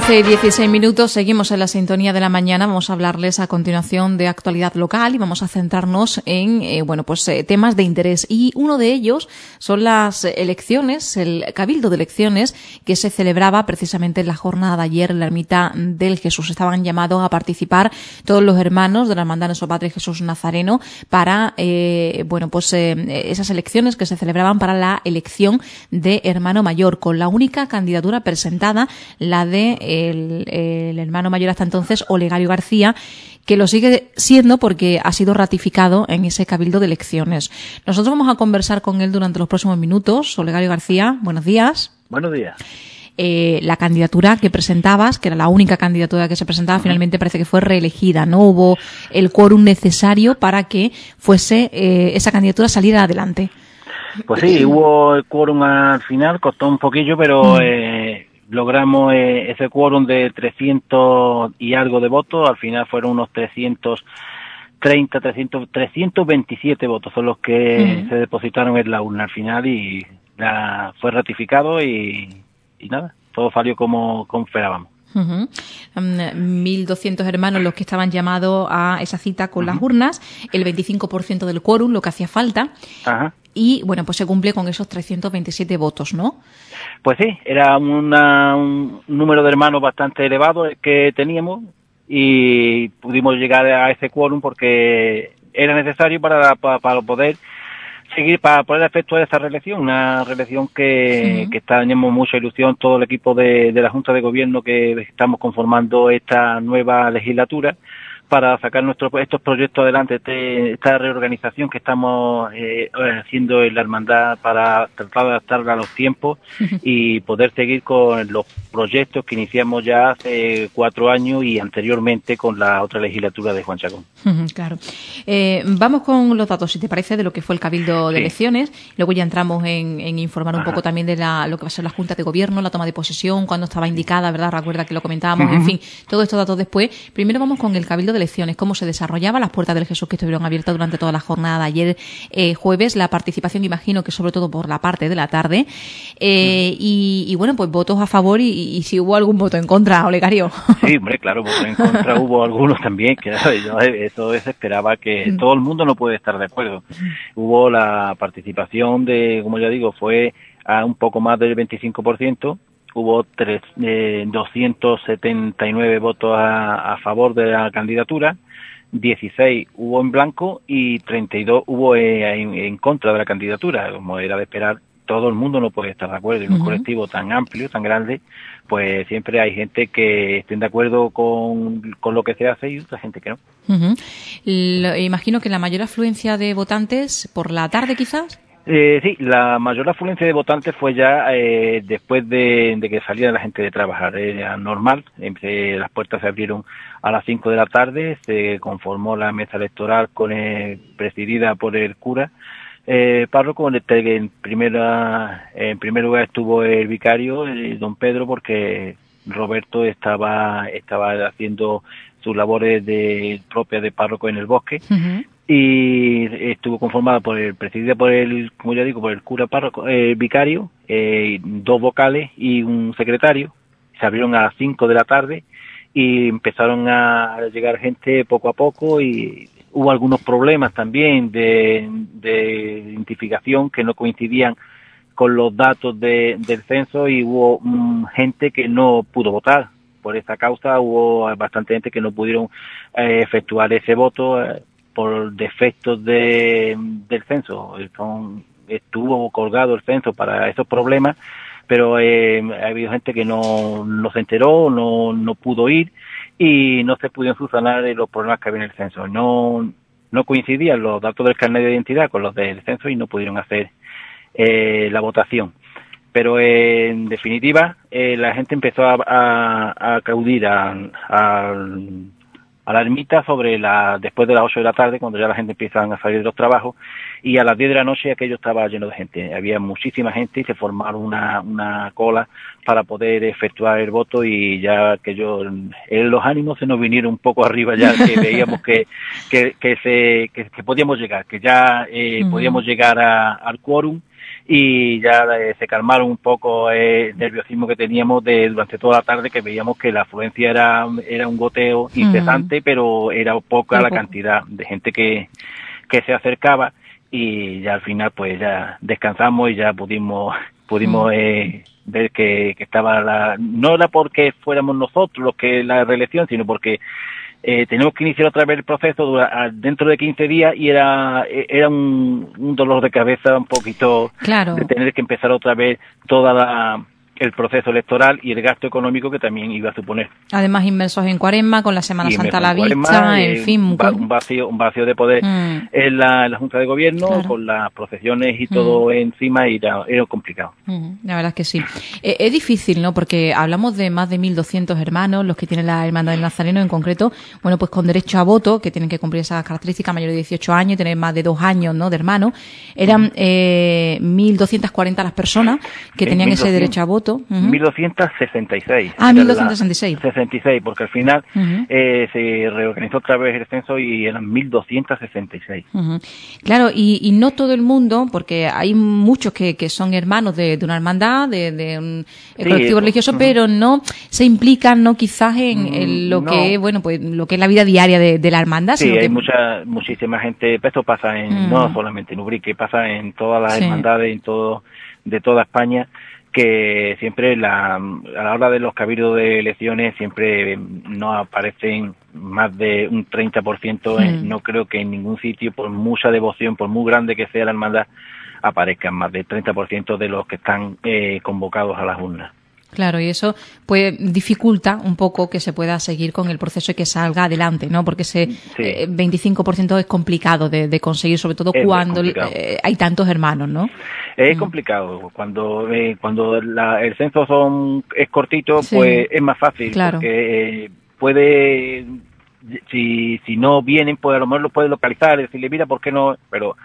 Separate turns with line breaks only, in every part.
11 y 16 minutos, seguimos en la sintonía de la mañana. Vamos a hablarles a continuación de actualidad local y vamos a centrarnos en eh, bueno, pues eh, temas de interés. Y uno de ellos son las elecciones, el cabildo de elecciones que se celebraba precisamente en la jornada de ayer en la ermita del Jesús. Estaban llamados a participar todos los hermanos de la hermandad de su Padre Jesús Nazareno para eh, bueno, pues esas elecciones que se celebraban para la elección de hermano mayor, con la única candidatura presentada, la de el, hermano mayor hasta entonces, Olegario García, que lo sigue siendo porque ha sido ratificado en ese cabildo de elecciones. Nosotros vamos a conversar con él durante los próximos minutos. Olegario García, buenos días.
Buenos días.
Eh, la candidatura que presentabas, que era la única candidatura que se presentaba, finalmente parece que fue reelegida. No hubo el quórum necesario para que fuese eh, esa candidatura saliera adelante.
Pues sí, hubo el quórum al final, costó un poquillo, pero eh, logramos eh, ese quórum de 300 y algo de votos, al final fueron unos 330, 300, 327 votos son los que se depositaron en la urna al final y la, fue ratificado y, nada, todo salió como, como esperábamos.
1.200 hermanos los que estaban llamados a esa cita con las urnas, el 25% del quórum, lo que hacía falta. Y bueno, pues se cumple con esos 327 votos, ¿no?
Pues sí, era un número de hermanos bastante elevado el que teníamos y pudimos llegar a ese quórum porque era necesario para, para poder seguir para poder efectuar esa reelección, una reelección que, que está teniendo mucha ilusión todo el equipo de, de la Junta de Gobierno que estamos conformando esta nueva legislatura para sacar nuestros estos proyectos adelante, este, esta reorganización que estamos eh, haciendo en la hermandad para tratar de adaptarla a los tiempos y poder seguir con los proyectos que iniciamos ya hace cuatro años y anteriormente con la otra legislatura de Juan Chacón.
Claro. Eh, vamos con los datos, si te parece, de lo que fue el Cabildo de Elecciones. Luego ya entramos en, informar un poco también de lo que va a ser la Junta de Gobierno, la toma de posesión, cuando estaba indicada, ¿verdad? Recuerda que lo comentábamos, en fin, todos estos datos después. Primero vamos con el Cabildo de elecciones, cómo se desarrollaba, las puertas del Jesús que estuvieron abiertas durante toda la jornada ayer eh, jueves, la participación, imagino que sobre todo por la parte de la tarde, eh, y, bueno, pues votos a favor y, si hubo algún voto en contra, Olegario.
Sí, hombre, claro, votos en contra hubo algunos también, que eso se esperaba que todo el mundo no puede estar de acuerdo. Hubo la participación de, como ya digo, fue a un poco más del 25%, hubo tres, eh, 279 votos a, a, favor de la candidatura, 16 hubo en blanco y 32 hubo eh, en, en, contra de la candidatura, como era de esperar. Todo el mundo no puede estar de acuerdo. En un colectivo tan amplio, tan grande, pues siempre hay gente que estén de acuerdo con, con lo que se hace y otra gente que no.
imagino que la mayor afluencia de votantes por la tarde, quizás.
Eh, sí, la mayor afluencia de votantes fue ya eh, después de, que saliera la gente de trabajar. Era normal, las puertas se abrieron a las 5 de la tarde, se conformó la mesa electoral con presidida por el cura eh, párroco, en, primera, en primer lugar estuvo el vicario, don Pedro, porque Roberto estaba, estaba haciendo sus labores de, propias de párroco en el bosque y estuvo conformada por el presidida por el como ya digo por el cura párroco eh, vicario eh, dos vocales y un secretario. Se abrieron a las 5 de la tarde y empezaron a llegar gente poco a poco y hubo algunos problemas también de, de identificación que no coincidían con los datos de, del censo y hubo mm, gente que no pudo votar. Por esa causa hubo bastante gente que no pudieron eh, efectuar ese voto eh, por defectos de, del censo. estuvo colgado el censo para esos problemas, pero eh, ha habido gente que no, se enteró, no, no pudo ir y no se pudieron subsanar los problemas que había en el censo. No, no coincidían los datos del carnet de identidad con los del censo y no pudieron hacer eh, la votación. Pero en definitiva, eh, la gente empezó a, a, a acudir a, a la ermita sobre la, después de las 8 de la tarde, cuando ya la gente empieza a salir de los trabajos, y a las 10 de la noche aquello estaba lleno de gente. Había muchísima gente y se formaron una, una cola para poder efectuar el voto y ya que yo, en los ánimos se nos vinieron un poco arriba ya, que veíamos que, que, que, se, que, podíamos llegar, que ya eh, podíamos llegar a, al quórum y ya eh, se calmaron un poco el nerviosismo que teníamos de, durante toda la tarde, que veíamos que la afluencia era, era un goteo incesante, pero era poca la cantidad de gente que, que se acercaba y ya al final pues ya descansamos y ya pudimos pudimos eh, ver que, que estaba la no era porque fuéramos nosotros los que la reelección sino porque eh, tenemos que iniciar otra vez el proceso dentro de 15 días y era, era un, un dolor de cabeza un poquito
claro.
de tener que empezar otra vez toda la, el proceso electoral y el gasto económico que también iba a suponer.
Además, inmersos en cuaresma, con la Semana Santa a la vista, en
eh,
fin.
Un, vacío, un vacío de poder mm. en, la, Junta de Gobierno, con las procesiones y todo mm. encima, y era, era complicado.
Mm, la verdad es que sí. Eh, es difícil, ¿no? Porque hablamos de más de 1.200 hermanos, los que tienen la Hermandad del Nazareno en concreto, bueno, pues con derecho a voto, que tienen que cumplir esas características, mayor de 18 años y tener más de dos años, ¿no? De hermano. Eran eh, 1.240 las personas que tenían ese derecho a voto.
1266.
Ah, 1266.
66, porque al final eh, se reorganizó otra vez el censo y eran 1266.
Claro, y, no todo el mundo, porque hay muchos que, que son hermanos de, una hermandad, de, un colectivo religioso, pero no se implican, no quizás en, mm, lo que bueno, pues lo que es la vida diaria de, la hermandad.
Sí, hay mucha, muchísima gente, esto pasa en, no solamente en Ubrique, pasa en todas las hermandades, en todo, de toda España que siempre la, a la hora de los cabildos de elecciones siempre no aparecen más de un 30%, hmm. no creo que en ningún sitio, por mucha devoción, por muy grande que sea la hermandad, aparezcan más del 30% de los que están eh, convocados a las urnas.
Claro, y eso pues dificulta un poco que se pueda seguir con el proceso y que salga adelante, ¿no? Porque ese 25% eh, es complicado de, conseguir, sobre todo cuando eh, hay tantos hermanos, ¿no?
Es mm. complicado. Cuando eh, cuando el censo son es cortito, pues es más fácil.
Claro.
Porque puede, si, si no vienen, pues a lo mejor lo puede localizar, decirle, mira, ¿por qué no? Pero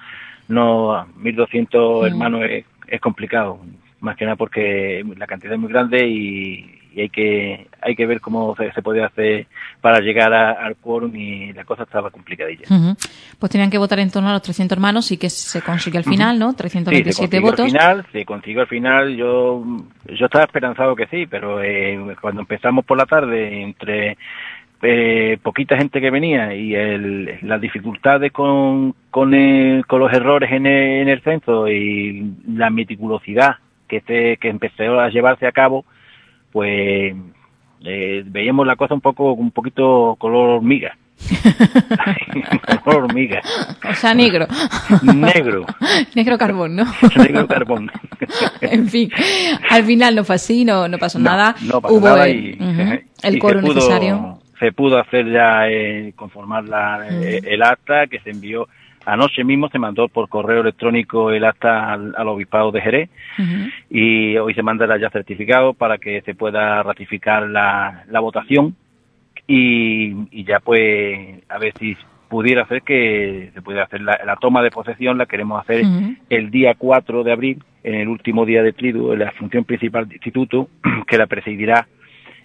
no, 1.200 mm. hermanos es, es complicado más que nada porque la cantidad es muy grande y, hay que hay que ver cómo se, puede hacer para llegar al quórum y la cosa estaba complicadilla.
Pues tenían que votar en torno a los 300 hermanos y que se consiguió al final, ¿no? 327 votos.
Al final, se consiguió al final. Yo yo estaba esperanzado que sí, pero eh, cuando empezamos por la tarde entre eh, poquita gente que venía y el, las dificultades con, con, con los errores en en el censo y la meticulosidad que, este, que empezó a llevarse a cabo, pues eh, veíamos la cosa un poco, un poquito color hormiga. color hormiga.
O sea, negro.
Negro.
negro carbón, ¿no?
negro carbón.
en fin, al final no fue así, no, no pasó nada.
No pasó nada y,
el coro necesario.
Se pudo hacer ya, eh, conformar la, eh, el acta que se envió Anoche mismo se mandó por correo electrónico el acta al, obispado de Jerez y hoy se mandará ya certificado para que se pueda ratificar la, votación y, ya pues a ver si pudiera ser que se puede hacer la, toma de posesión, la queremos hacer el día 4 de abril, en el último día de tridu, en la función principal del instituto, que la presidirá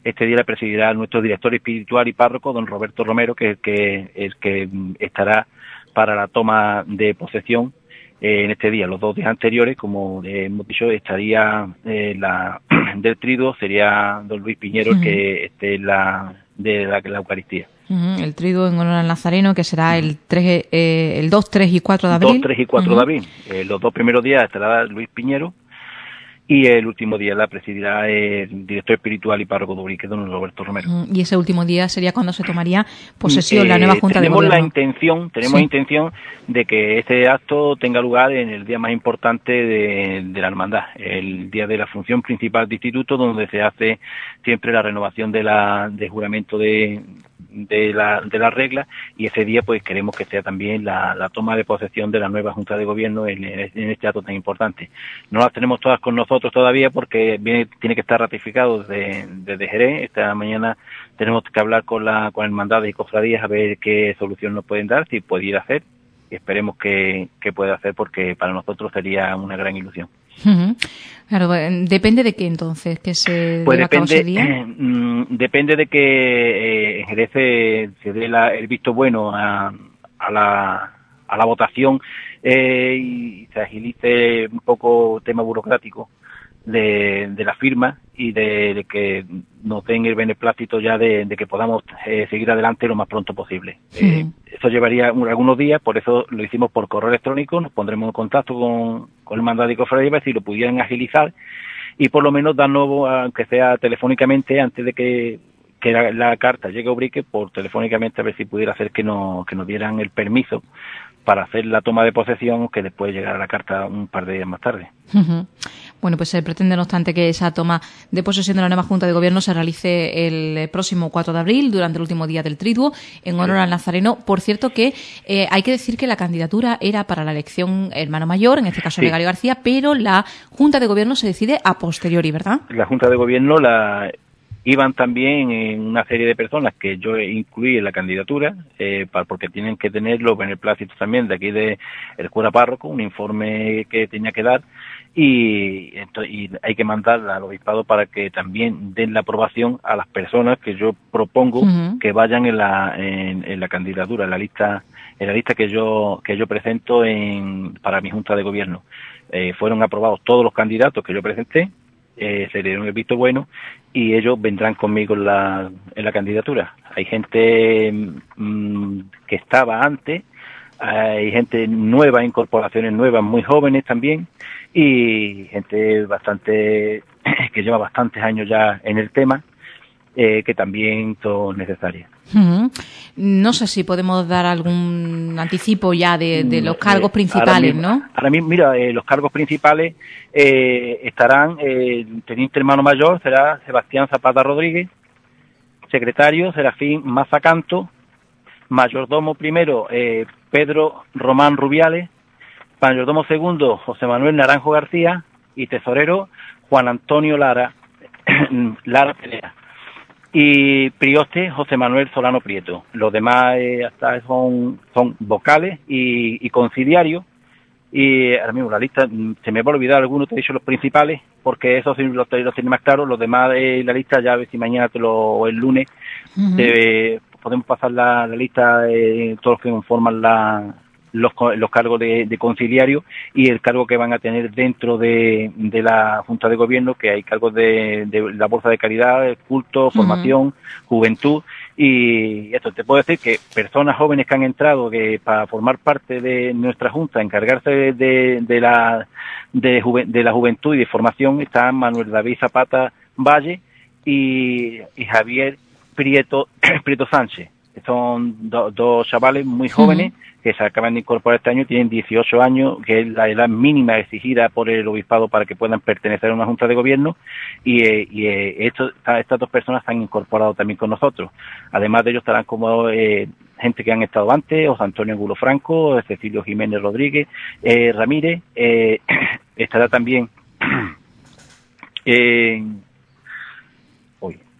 este día la presidirá nuestro director espiritual y párroco, don Roberto Romero, que es que, el que estará para la toma de posesión eh, en este día. Los dos días anteriores, como hemos dicho, estaría eh, la del triduo, sería don Luis Piñero el que esté la de la, Eucaristía.
El triduo en honor al Nazareno, que será el, 3, eh, el 2, 3 y 4 de abril.
2, 3 y 4 de abril. los dos primeros días estará Luis Piñero y el último día la presidirá el director espiritual y párroco de Urique, don Roberto Romero.
Y ese último día sería cuando se tomaría posesión la nueva Junta de Gobierno.
La intención, tenemos la intención de que este acto tenga lugar en el día más importante de, la hermandad, el día de la función principal de instituto, donde se hace siempre la renovación de la de juramento de, de la, de la regla y ese día pues queremos que sea también la, la toma de posesión de la nueva Junta de Gobierno en, en, este acto tan importante. No las tenemos todas con nosotros todavía porque viene, tiene que estar ratificado desde, desde Jerez. Esta mañana tenemos que hablar con, la, con el mandado y cofradías a ver qué solución nos pueden dar, si puede ir a hacer esperemos que, que pueda hacer porque para nosotros sería una gran ilusión.
Claro, eh, depende de qué entonces, que se
pues depende, mm, depende de que eh, Jerez se, dé el visto bueno a, a, la, a la votación eh, y se agilice un poco el tema burocrático de, la firma y de, que nos den el beneplácito ya de, que podamos eh, seguir adelante lo más pronto posible. Eh, eso llevaría algunos días, por eso lo hicimos por correo electrónico, nos pondremos en contacto con, el mandado de cofradía si lo pudieran agilizar y por lo menos dar nuevo, aunque sea telefónicamente, antes de que, la, carta llegue a Ubrique, por telefónicamente a ver si pudiera hacer que, no, que nos dieran el permiso para hacer la toma de posesión que después llegara la carta un par de días más tarde.
Bueno, pues se pretende, no obstante, que esa toma de posesión de la nueva Junta de Gobierno se realice el próximo 4 de abril, durante el último día del triduo, en honor al Nazareno. Por cierto, que eh, hay que decir que la candidatura era para la elección hermano mayor, en este caso de Gary García, pero la Junta de Gobierno se decide a posteriori, ¿verdad?
La Junta de Gobierno la iban también en una serie de personas que yo incluí en la candidatura, eh, porque tienen que tenerlo en el plástico también de aquí de el cura párroco, un informe que tenía que dar, y, y hay que mandar al obispado para que también den la aprobación a las personas que yo propongo que vayan en la, en, la candidatura, en la lista, en la lista que yo, que yo presento en, para mi junta de gobierno. Eh, fueron aprobados todos los candidatos que yo presenté, eh, se dieron el visto bueno y ellos vendrán conmigo en la, en la candidatura. Hay gente mm, que estaba antes, hay gente nueva, incorporaciones nuevas, muy jóvenes también, y gente bastante que lleva bastantes años ya en el tema, eh, que también son necesarias.
No sé si podemos dar algún anticipo ya de, los cargos principales, ¿no?
Ahora mismo, mira, eh, los cargos principales eh, estarán, teniente hermano mayor será Sebastián Zapata Rodríguez, secretario Serafín Mazacanto, mayordomo primero Pedro Román Rubiales, mayordomo segundo José Manuel Naranjo García y tesorero Juan Antonio Lara, Lara Pelea. Y prioste José Manuel Solano Prieto. Los demás eh, hasta son, son vocales y, y conciliarios. Y ahora mismo la lista, mm, se me va a olvidar algunos, te he dicho los principales, porque esos los, los tiene más claros. Los demás de la lista, ya a ver si mañana te lo, o el lunes, podemos pasar la, lista de todos los que conforman la, los, los cargos de, conciliario y el cargo que van a tener dentro de, de la Junta de Gobierno, que hay cargos de, de la Bolsa de Caridad, culto, formación, juventud. Y esto te puedo decir que personas jóvenes que han entrado que para formar parte de nuestra Junta, encargarse de, de, la, de, de la juventud y de formación, están Manuel David Zapata Valle y, y Javier Prieto, Prieto Sánchez. Son dos chavales muy jóvenes que se acaban de incorporar este año, tienen 18 años, que es la edad mínima exigida por el obispado para que puedan pertenecer a una junta de gobierno, y, eh, y eh, estas dos personas se han incorporado también con nosotros. Además de ellos estarán como eh, gente que han estado antes, José Antonio Angulo Franco, Cecilio Jiménez Rodríguez, Ramírez, estará también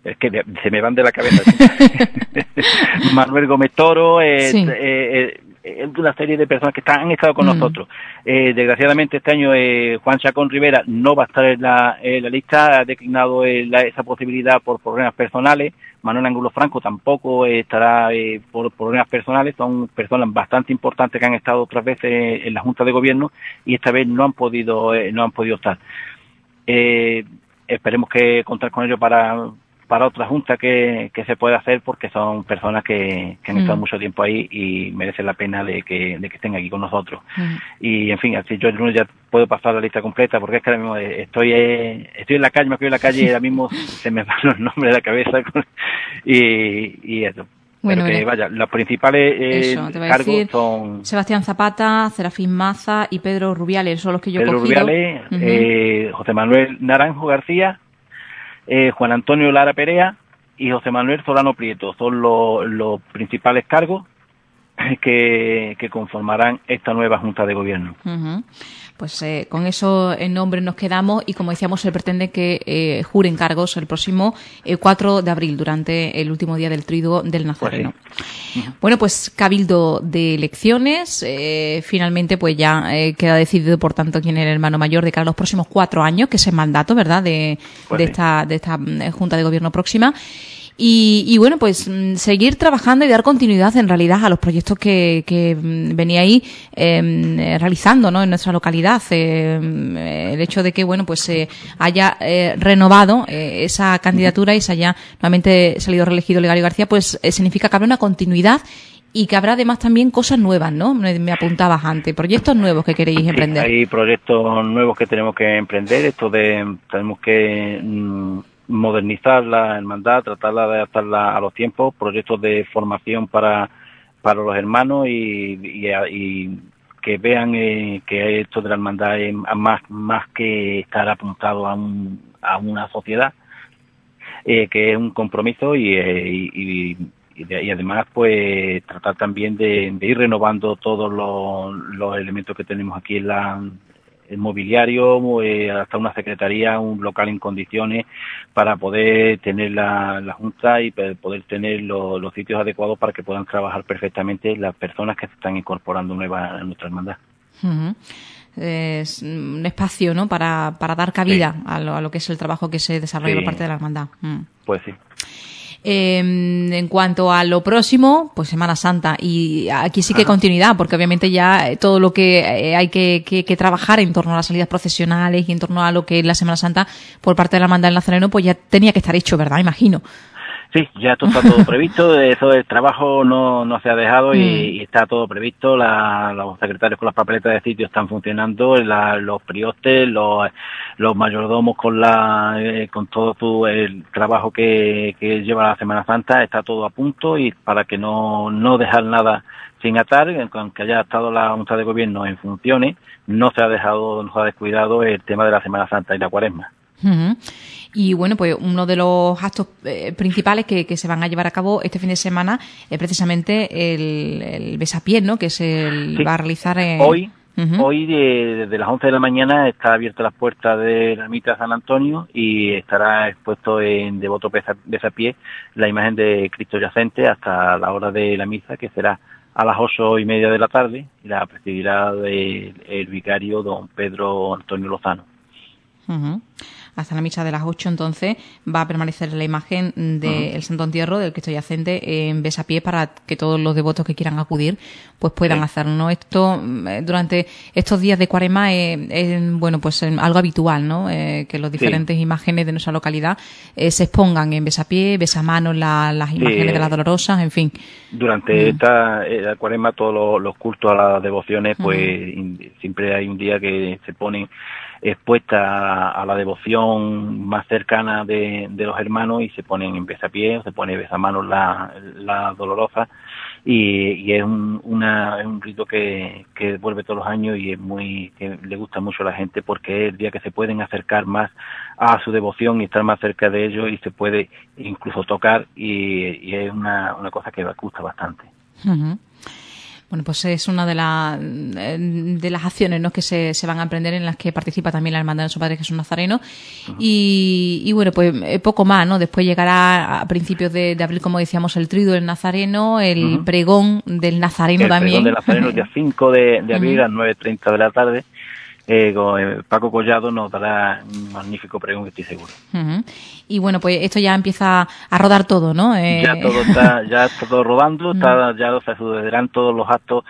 es que se me van de la cabeza. Manuel Gómez Toro, eh, eh, eh, una serie de personas que están, han estado con mm. nosotros. Eh, desgraciadamente este año eh, Juan Chacón Rivera no va a estar en la, lista, ha declinado esa posibilidad por problemas personales. Manuel Angulo Franco tampoco estará por problemas personales. Son personas bastante importantes que han estado otras veces en la Junta de Gobierno y esta vez no han podido, no han podido estar. esperemos que contar con ellos para para otra junta que, que se puede hacer porque son personas que, han estado mm. mucho tiempo ahí y merecen la pena de que, de que estén aquí con nosotros. Mm. Y en fin, así yo el lunes ya puedo pasar la lista completa porque es que ahora mismo estoy, eh, estoy en la calle, me estoy en la calle y ahora mismo se me van los nombres de la cabeza y, y eso. Bueno, que, vaya, los principales eh, cargos son...
Sebastián Zapata, Serafín Maza y Pedro Rubiales, son los que yo
Pedro Rubiales, eh, José Manuel Naranjo García, eh, Juan Antonio Lara Perea y José Manuel Solano Prieto. Son los principales cargos que, conformarán esta nueva Junta de Gobierno.
Pues eh, con eso en nombre nos quedamos y como decíamos se pretende que eh, juren cargos el próximo 4 de abril durante el último día del triduo del pues Nazareno. Bueno, pues cabildo de elecciones. finalmente pues ya queda decidido por tanto quién es el hermano mayor de cara a los próximos cuatro años, que es el mandato, ¿verdad?, de, pues esta, de esta mm, Junta de Gobierno próxima. Y, bueno, pues mm, seguir trabajando y dar continuidad en realidad a los proyectos que, que mm, venía ahí em, realizando ¿no? en nuestra localidad. Em, el hecho de que bueno pues se haya eh, renovado eh, esa candidatura y se haya nuevamente salido reelegido Legario García, pues eh, significa que habrá una continuidad y que habrá además también cosas nuevas, ¿no? Me, apuntabas antes, proyectos nuevos que queréis emprender.
hay proyectos nuevos que tenemos que emprender, esto de tenemos que mm, modernizar la hermandad, tratarla de adaptarla a los tiempos, proyectos de formación para, para los hermanos y, que vean eh, que esto de la hermandad es más, más que estar apuntado a, un, a una sociedad, eh, que es un compromiso y, eh, y, y, además pues tratar también de, ir renovando todos los, los, elementos que tenemos aquí en la, el mobiliario, eh, hasta una secretaría, un local en condiciones para poder tener la, Junta y poder tener los sitios adecuados para que puedan trabajar perfectamente las personas que se están incorporando nuevas a nuestra hermandad.
Es un espacio ¿no? para, para dar cabida a, lo, que es el trabajo que se desarrolla por parte de la hermandad. Mm.
Pues sí.
Em, en cuanto a lo próximo, pues Semana Santa. Y aquí sí que continuidad, porque obviamente ya todo lo que eh, hay que, que, trabajar en torno a las salidas profesionales y en torno a lo que es la Semana Santa por parte de la Hermandad del Nazareno, pues ya tenía que estar hecho, ¿verdad? Imagino.
Sí, ya todo está todo previsto, eso del trabajo no, no se ha dejado y, mm. está todo previsto, los secretarios con las papeletas de sitio están funcionando, los priostes, los, los mayordomos con la eh, con todo el trabajo que, que lleva la Semana Santa, está todo a punto y para que no, no dejar nada sin atar, aunque haya estado la Junta de Gobierno en funciones, no se ha dejado, no se ha descuidado el tema de la Semana Santa y la Cuaresma.
Y bueno, pues uno de los actos eh, principales que, se van a llevar a cabo este fin de semana es precisamente el, el besapié, ¿no? Que se va a realizar
hoy. Hoy desde las 11 de la mañana está abierta las puertas de la ermita San Antonio y estará expuesto en devoto besapié la imagen de Cristo yacente hasta la hora de la misa que será a las ocho y media de la tarde y la presidirá el, vicario don Pedro Antonio Lozano
hasta la misa de las 8, entonces va a permanecer la imagen del Santo Entierro del Cristo Yacente en besapié para que todos los devotos que quieran acudir pues puedan hacerlo. Esto mm, durante estos días de Cuarema es, bueno pues algo habitual, ¿no? Eh, que las diferentes imágenes de nuestra localidad eh, se expongan en besapié, besamanos, las imágenes de las dolorosas, en fin.
Durante esta eh, Cuarema todos los, cultos a las devociones pues siempre hay un día que se ponen expuesta a, la devoción más cercana de, los hermanos y se ponen en besapié, se pone besamanos la, la dolorosa y, es un, una, un rito que, que vuelve todos los años y es muy que le gusta mucho a la gente porque es el día que se pueden acercar más a su devoción y estar más cerca de ellos y se puede incluso tocar y, es una, una cosa que gusta bastante.
Bueno, pues es una de, de las acciones ¿no? que se, se, van a emprender en las que participa también la Hermandad de su Padre Jesús Nazareno. y, y, bueno, pues eh, poco más, ¿no? Después llegará a principios de, abril, como decíamos, el trido del Nazareno, el pregón del Nazareno también.
El pregón del Nazareno el día 5 de, de abril a las 9.30 de la tarde eh, eh, Paco Collado nos dará un magnífico pregón, estoy seguro.
Y bueno, pues esto ya empieza a rodar todo, ¿no?
Eh... Ya todo está, ya está todo rodando, está, ya se sucederán todos los actos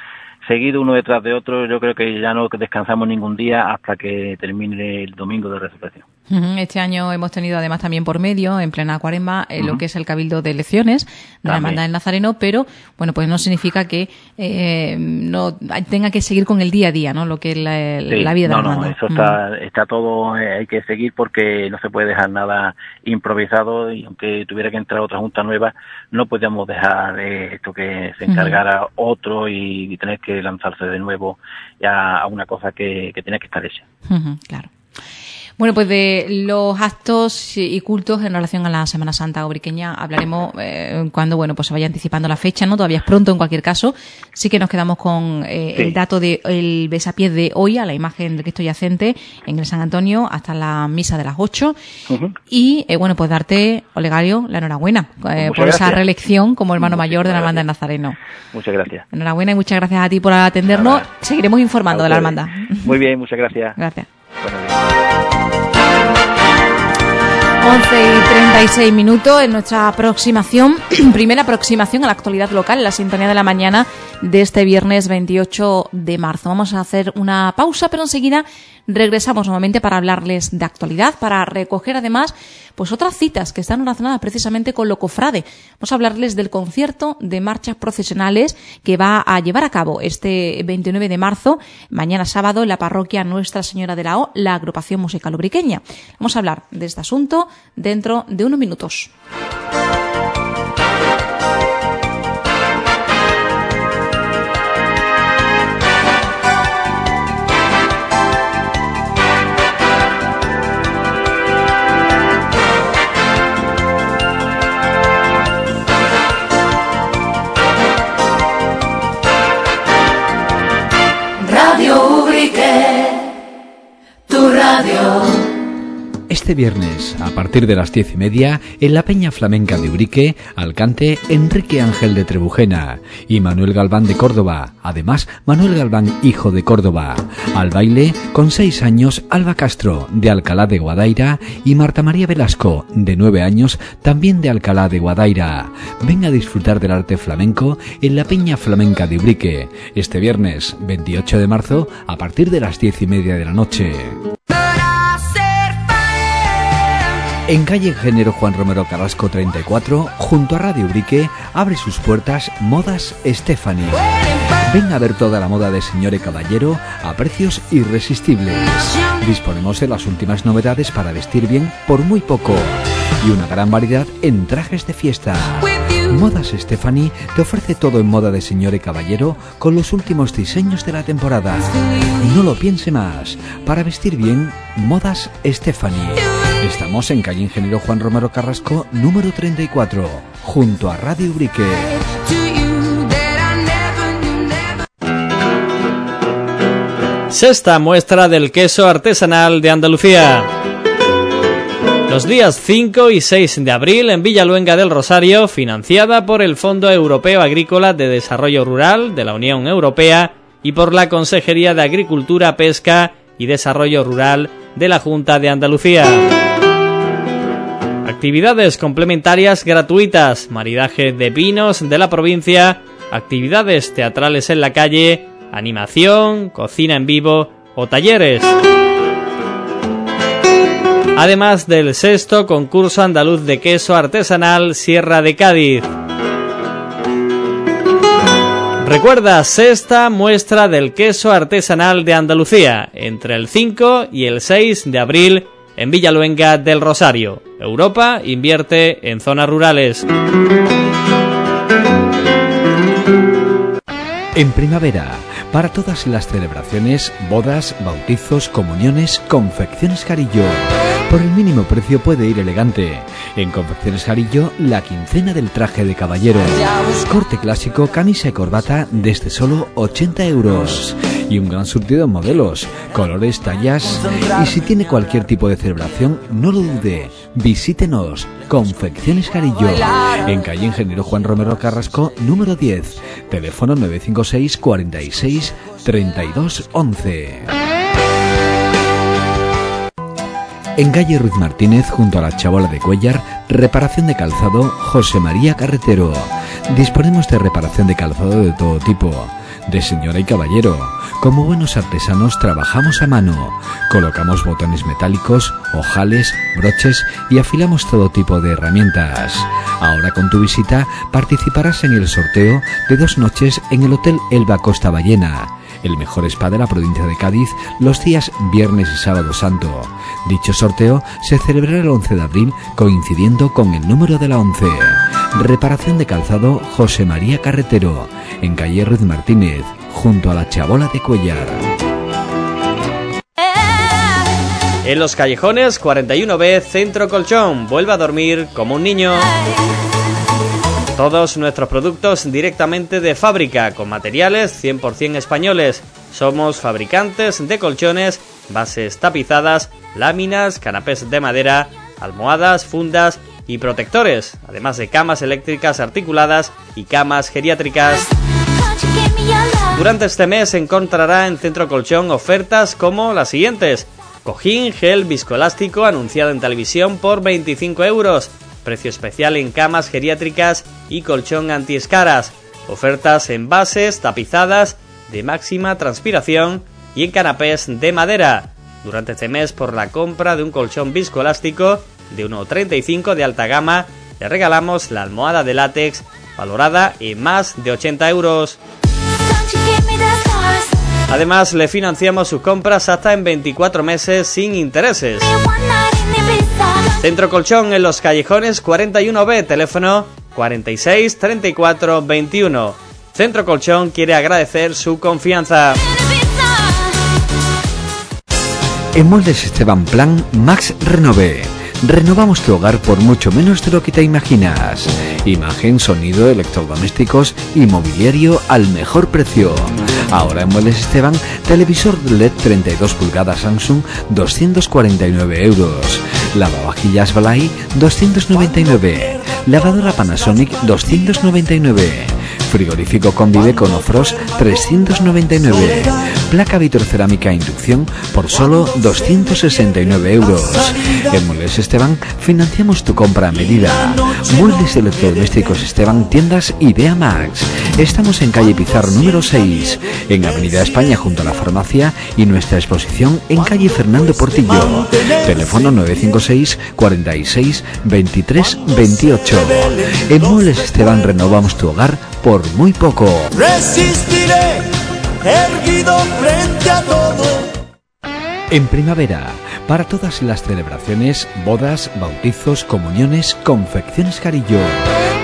seguido uno detrás de otro. Yo creo que ya no descansamos ningún día hasta que termine el domingo de resurrección.
Este año hemos tenido además también por medio, en plena cuaresma, eh, lo que es el cabildo de elecciones de la hermandad del Nazareno, pero bueno, pues no significa que eh, no tenga que seguir con el día a día, ¿no? Lo que es la, vida de la hermandad.
No, eso está, está todo, eh, hay que seguir porque no se puede dejar nada improvisado y aunque tuviera que entrar otra junta nueva, no podemos dejar esto que se encargara otro y, tener que lanzarse de nuevo a, una cosa que, que tiene que estar hecha.
claro. Bueno, pues de los actos y cultos en relación a la Semana Santa obriqueña hablaremos eh, cuando, bueno, pues se vaya anticipando la fecha, ¿no? Todavía es pronto en cualquier caso. Sí que nos quedamos con eh, el dato del de, besapiés de hoy a la imagen del Cristo yacente en el San Antonio hasta la misa de las 8. Y, eh, bueno, pues darte, Olegario, la enhorabuena eh, por esa reelección como hermano mayor de la hermandad Nazareno.
Muchas gracias.
Enhorabuena y muchas gracias a ti por atendernos. Seguiremos informando de la hermandad.
Muy bien, muchas gracias.
Gracias. 11 y 36 minutos en nuestra aproximación, primera aproximación a la actualidad local, en la sintonía de la mañana de este viernes 28 de marzo. Vamos a hacer una pausa, pero enseguida regresamos nuevamente para hablarles de actualidad, para recoger además pues otras citas que están relacionadas precisamente con lo cofrade. Vamos a hablarles del concierto de marchas profesionales que va a llevar a cabo este 29 de marzo, mañana sábado, en la parroquia Nuestra Señora de la O, la agrupación musical ubriqueña. Vamos a hablar de este asunto dentro de unos minutos.
Este viernes, a partir de las diez y media, en la Peña Flamenca de Urique, al cante Enrique Ángel de Trebujena y Manuel Galván de Córdoba. Además, Manuel Galván, hijo de Córdoba. Al baile, con seis años, Alba Castro, de Alcalá de Guadaira, y Marta María Velasco, de nueve años, también de Alcalá de Guadaira. Ven a disfrutar del arte flamenco en la Peña Flamenca de Urique, este viernes 28 de marzo, a partir de las diez y media de la noche. En calle Ingeniero Juan Romero Carrasco 34, junto a Radio Ubrique, abre sus puertas Modas Stephanie. Ven a ver toda la moda de señor y caballero a precios irresistibles. Disponemos de las últimas novedades para vestir bien por muy poco y una gran variedad en trajes de fiesta. Modas Stephanie te ofrece todo en moda de señor y caballero con los últimos diseños de la temporada. No lo piense más. Para vestir bien, Modas Stephanie. Estamos en calle Ingeniero Juan Romero Carrasco, número 34, junto a Radio Ubrique.
Sexta muestra del queso artesanal de Andalucía. Los días 5 y 6 de abril en Villaluenga del Rosario, financiada por el Fondo Europeo Agrícola de Desarrollo Rural de la Unión Europea y por la Consejería de Agricultura, Pesca y Desarrollo Rural de la Junta de Andalucía. Actividades complementarias gratuitas, maridaje de vinos de la provincia, actividades teatrales en la calle, animación, cocina en vivo o talleres. Además del sexto concurso andaluz de queso artesanal Sierra de Cádiz. Recuerda, sexta muestra del queso artesanal de Andalucía, entre el 5 y el 6 de abril en Villaluenga del Rosario. Europa invierte en zonas rurales.
En primavera, para todas las celebraciones, bodas, bautizos, comuniones, Confecciones Carillo. Por el mínimo precio puede ir elegante. En Confecciones Carillo, la quincena del traje de caballero. Corte clásico, camisa y corbata desde solo 80 euros. Y un gran surtido de modelos, colores, tallas. Y si tiene cualquier tipo de celebración, no lo dude. Visítenos. Confecciones Carillo. En calle Ingeniero Juan Romero Carrasco, número 10. Teléfono 956 46 32 11. En calle Ruiz Martínez, junto a la Chabola de Cuellar, reparación de calzado José María Carretero. Disponemos de reparación de calzado de todo tipo, de señora y caballero. Como buenos artesanos trabajamos a mano. Colocamos botones metálicos, ojales, broches y afilamos todo tipo de herramientas. Ahora con tu visita participarás en el sorteo de dos noches en el Hotel Elba Costa Ballena el mejor spa de la provincia de Cádiz, los días viernes y sábado santo. Dicho sorteo se celebrará el 11 de abril coincidiendo con el número de la 11. Reparación de calzado José María Carretero, en calle Ruiz Martínez, junto a la Chabola de Cuellar.
En los callejones 41B Centro Colchón, vuelva a dormir como un niño. Todos nuestros productos directamente de fábrica, con materiales 100% españoles. Somos fabricantes de colchones, bases tapizadas, láminas, canapés de madera, almohadas, fundas y protectores, además de camas eléctricas articuladas y camas geriátricas. Durante este mes encontrará en Centro Colchón ofertas como las siguientes. Cojín gel viscoelástico anunciado en televisión por 25 euros. Precio especial en camas geriátricas y colchón antiescaras. Ofertas en bases tapizadas de máxima transpiración y en canapés de madera. Durante este mes, por la compra de un colchón viscoelástico de 1,35 de alta gama, le regalamos la almohada de látex valorada en más de 80 euros. Además, le financiamos sus compras hasta en 24 meses sin intereses. Centro Colchón en los callejones 41B, teléfono 46 34 21. Centro Colchón quiere agradecer su confianza.
En Moldes Esteban Plan Max Renové. Renovamos tu hogar por mucho menos de lo que te imaginas. Imagen, sonido, electrodomésticos y mobiliario al mejor precio. Ahora en Muebles Esteban, televisor LED 32 pulgadas Samsung 249 euros. Lavavajillas Balay 299. Lavadora Panasonic 299. Frigorífico Convive con Ofros 399. Placa vitrocerámica inducción por solo 269 euros. En Muebles Esteban financiamos tu compra a medida. Muebles electrodomésticos Esteban, tiendas Idea Max. Estamos en calle Pizarro número 6, en Avenida España junto a la farmacia y nuestra exposición en calle Fernando Portillo. Teléfono 956 46 23 28. En Muebles Esteban renovamos tu hogar por muy poco.
Resistiré, erguido frente a todo.
En primavera, para todas las celebraciones, bodas, bautizos, comuniones, Confecciones Carillo.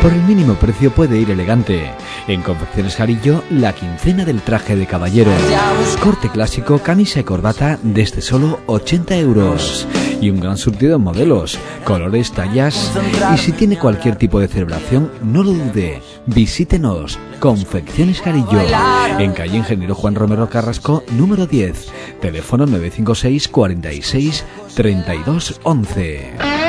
Por el mínimo precio puede ir elegante. En Confecciones Carillo, la quincena del traje de caballero. Corte clásico, camisa y corbata desde solo 80 euros. Y un gran surtido de modelos, colores, tallas. Y si tiene cualquier tipo de celebración, no lo dude. Visítenos. Confecciones Carillo. En calle Ingeniero Juan Romero Carrasco, número 10. Teléfono 956 46 32 11.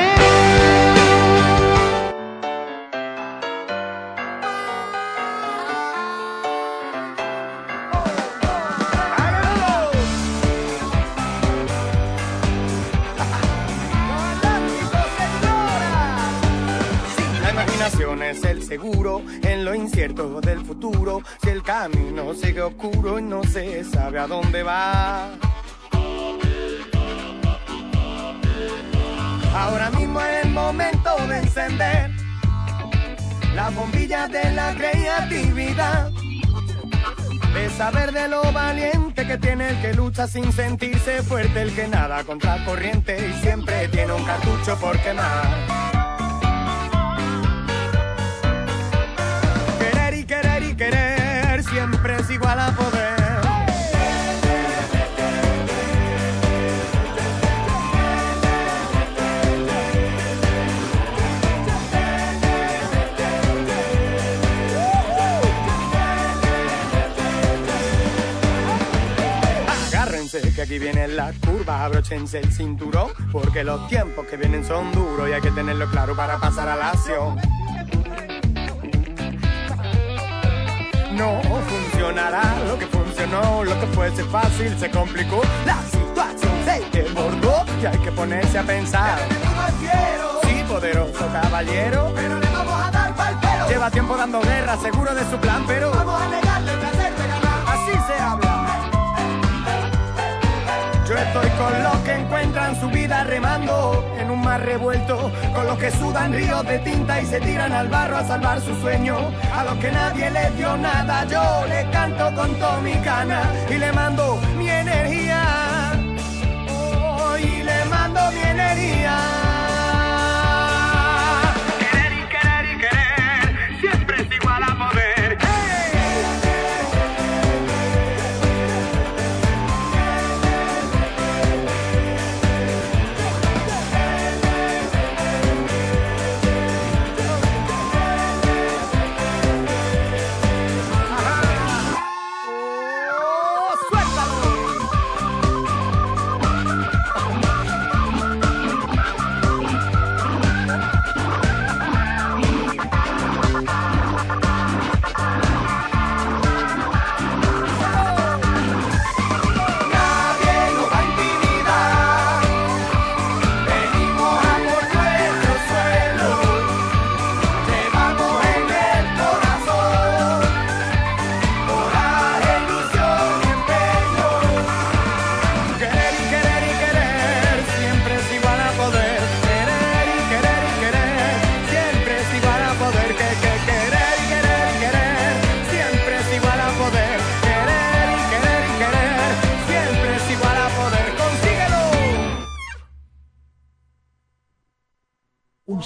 Oscuro y no se sabe a dónde va. Ahora mismo es el momento de encender la bombilla de la creatividad. De saber de lo valiente que tiene el que lucha sin sentirse fuerte, el que nada contra corriente y siempre tiene un cartucho por quemar. Siempre es igual a poder. Que aquí viene la curva, abróchense el cinturón, porque los tiempos que vienen son duros y hay que tenerlo claro para pasar a la acción. No funcionará lo que funcionó, lo que fuese fácil se complicó. La situación se desbordó y hay que ponerse a pensar. Sí, poderoso caballero, pero le vamos a dar pal pelo. Lleva tiempo dando guerra, seguro de su plan, pero vamos a negarle Yo estoy con los que encuentran su vida remando en un mar revuelto, con los que sudan ríos de tinta y se tiran al barro a salvar su sueño. A los que nadie les dio nada, yo le canto con toda mi gana y le mando mi energía.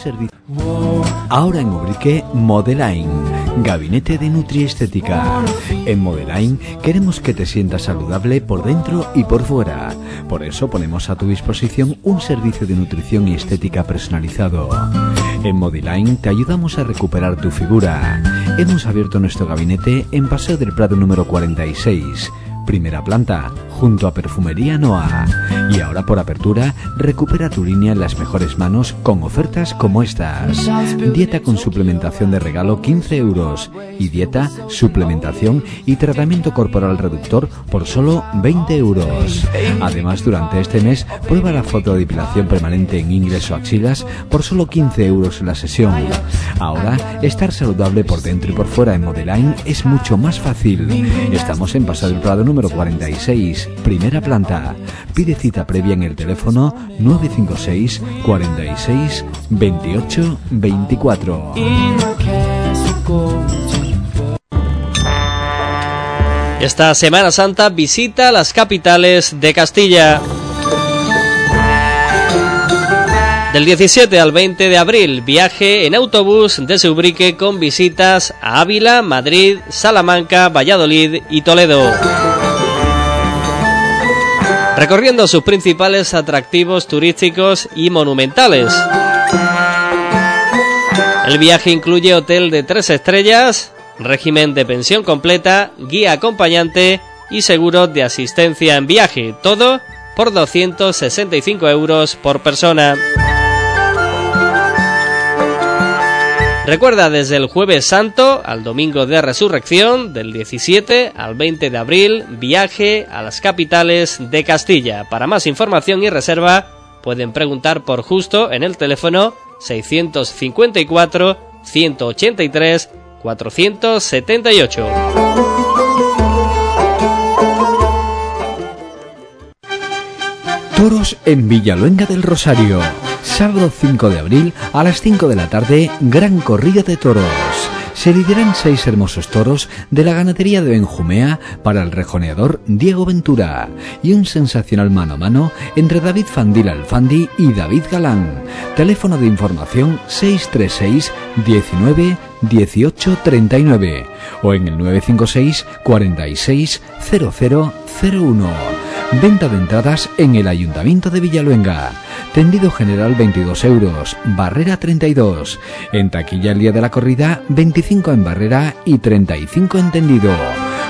Servicio. Ahora en Ubrique, Modeline, Gabinete de Nutriestética. En Modeline queremos que te sientas saludable por dentro y por fuera. Por eso ponemos a tu disposición un servicio de nutrición y estética personalizado. En Modeline te ayudamos a recuperar tu figura. Hemos abierto nuestro gabinete en Paseo del Prado número 46 primera planta, junto a Perfumería Noa. Y ahora por apertura, recupera tu línea en las mejores manos con ofertas como estas. Dieta con suplementación de regalo 15 euros y dieta, suplementación y tratamiento corporal reductor por solo 20 euros. Además, durante este mes, prueba la fotodepilación permanente en ingles o axilas por solo 15 euros la sesión. Ahora, estar saludable por dentro y por fuera en Modeline es mucho más fácil. Estamos en Pasado del Prado número 46, primera planta. Pide cita previa en el teléfono 956 46 28 24.
Esta Semana Santa visita las capitales de Castilla. Del 17 al 20 de abril, viaje en autobús desde Ubrique con visitas a Ávila, Madrid, Salamanca, Valladolid y Toledo. Recorriendo sus principales atractivos turísticos y monumentales. El viaje incluye hotel de tres estrellas, régimen de pensión completa, guía acompañante y seguro de asistencia en viaje, todo por 265 euros por persona. Recuerda desde el jueves santo al domingo de resurrección, del 17 al 20 de abril, viaje a las capitales de Castilla. Para más información y reserva pueden preguntar por justo en el teléfono 654 183 478.
Toros en Villaluenga del Rosario. Sábado 5 de abril a las 5 de la tarde, gran corrida de toros. Se lideran seis hermosos toros de la ganadería de Benjumea para el rejoneador Diego Ventura y un sensacional mano a mano entre David Fandil Alfandi y David Galán. Teléfono de información 636 19 18 39 o en el 956 46 0001. Venta de entradas en el Ayuntamiento de Villaluenga. Tendido general 22 euros, barrera 32. En taquilla el día de la corrida 25 en barrera y 35 en tendido.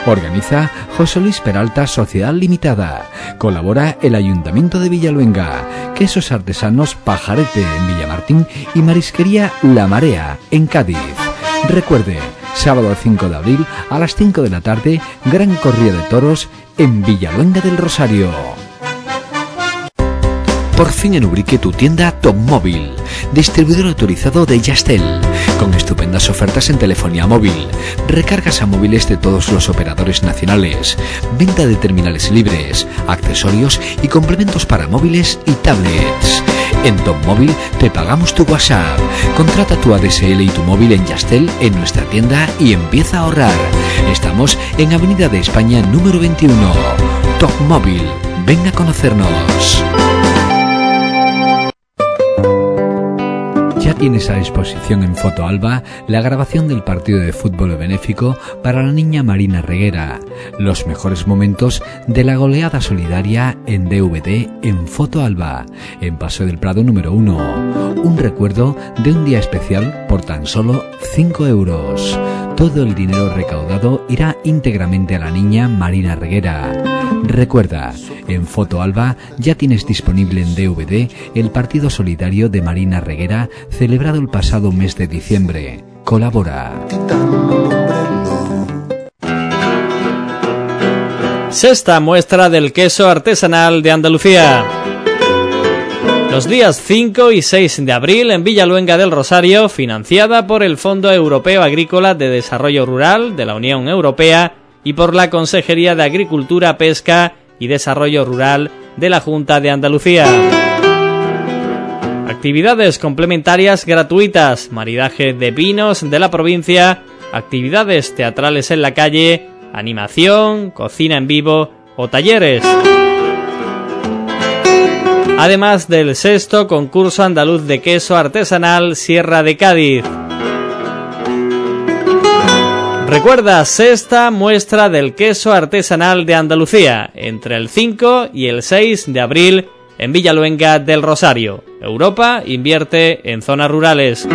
Organiza José Luis Peralta Sociedad Limitada. Colabora el Ayuntamiento de Villaluenga. Quesos artesanos Pajarete en Villamartín y Marisquería La Marea en Cádiz. Recuerde, sábado 5 de abril a las 5 de la tarde, gran corrida de toros en Villaluenga del Rosario. Por fin en Ubrique tu tienda Top Móvil, distribuidor autorizado de Yastel, con estupendas ofertas en telefonía móvil, recargas a móviles de todos los operadores nacionales, venta de terminales libres, accesorios y complementos para móviles y tablets. En Top Móvil te pagamos tu WhatsApp. Contrata tu ADSL y tu móvil en Yastel en nuestra tienda y empieza a ahorrar. Estamos en Avenida de España número 21. Top Móvil. Venga a conocernos. Ya tienes a disposición en Foto Alba la grabación del partido de fútbol benéfico para la niña Marina Reguera, los mejores momentos de la goleada solidaria en DVD en Foto Alba, en Paso del Prado número 1. Un recuerdo de un día especial por tan solo 5 euros. Todo el dinero recaudado irá íntegramente a la niña Marina Reguera. Recuerda, en Foto Alba ya tienes disponible en DVD el partido solidario de Marina Reguera celebrado el pasado mes de diciembre. Colabora.
Sexta muestra del queso artesanal de Andalucía. Los días 5 y 6 de abril en Villaluenga del Rosario, financiada por el Fondo Europeo Agrícola de Desarrollo Rural de la Unión Europea y por la Consejería de Agricultura, Pesca y Desarrollo Rural de la Junta de Andalucía. Actividades complementarias gratuitas, maridaje de vinos de la provincia, actividades teatrales en la calle, animación, cocina en vivo o talleres. además del sexto concurso andaluz de queso artesanal Sierra de Cádiz. Recuerda, sexta muestra del queso artesanal de Andalucía, entre el 5 y el 6 de abril en Villaluenga del Rosario. Europa invierte en zonas rurales.